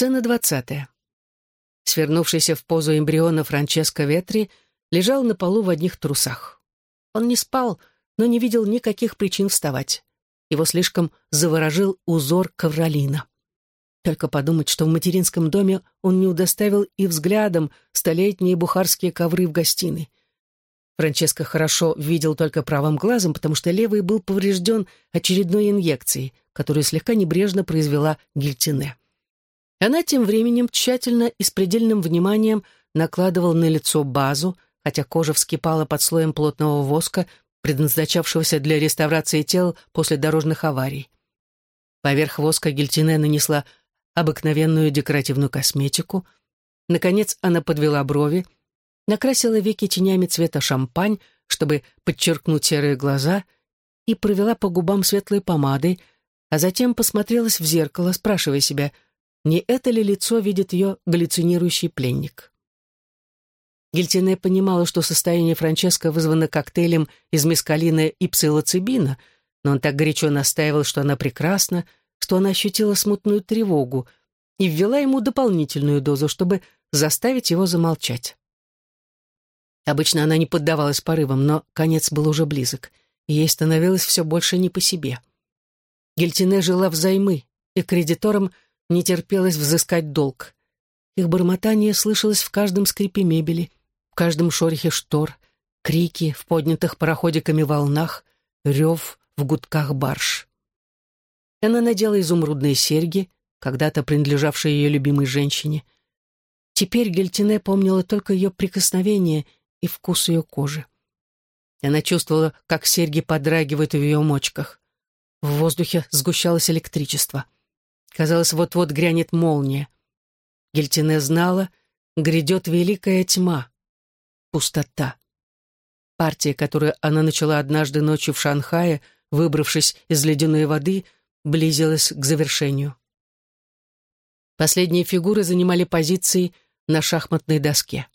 Сцена двадцатая. Свернувшийся в позу эмбриона Франческо Ветри лежал на полу в одних трусах. Он не спал, но не видел никаких причин вставать. Его слишком заворожил узор ковролина. Только подумать, что в материнском доме он не удоставил и взглядом столетние бухарские ковры в гостиной. Франческо хорошо видел только правым глазом, потому что левый был поврежден очередной инъекцией, которую слегка небрежно произвела Гильтине. Она тем временем тщательно и с предельным вниманием накладывала на лицо базу, хотя кожа вскипала под слоем плотного воска, предназначавшегося для реставрации тел после дорожных аварий. Поверх воска Гильтине нанесла обыкновенную декоративную косметику. Наконец она подвела брови, накрасила веки тенями цвета шампань, чтобы подчеркнуть серые глаза, и провела по губам светлой помадой, а затем посмотрелась в зеркало, спрашивая себя — не это ли лицо видит ее галлюцинирующий пленник? Гильтине понимала, что состояние Франческо вызвано коктейлем из мескалина и псилоцибина, но он так горячо настаивал, что она прекрасна, что она ощутила смутную тревогу и ввела ему дополнительную дозу, чтобы заставить его замолчать. Обычно она не поддавалась порывам, но конец был уже близок, и ей становилось все больше не по себе. Гильтине жила взаймы, и кредиторам – не терпелось взыскать долг. Их бормотание слышалось в каждом скрипе мебели, в каждом шорохе штор, крики в поднятых пароходиками волнах, рев в гудках барж. Она надела изумрудные серьги, когда-то принадлежавшие ее любимой женщине. Теперь Гельтине помнила только ее прикосновение и вкус ее кожи. Она чувствовала, как серьги подрагивают в ее мочках. В воздухе сгущалось электричество — Казалось, вот-вот грянет молния. Гельтине знала, грядет великая тьма, пустота. Партия, которую она начала однажды ночью в Шанхае, выбравшись из ледяной воды, близилась к завершению. Последние фигуры занимали позиции на шахматной доске.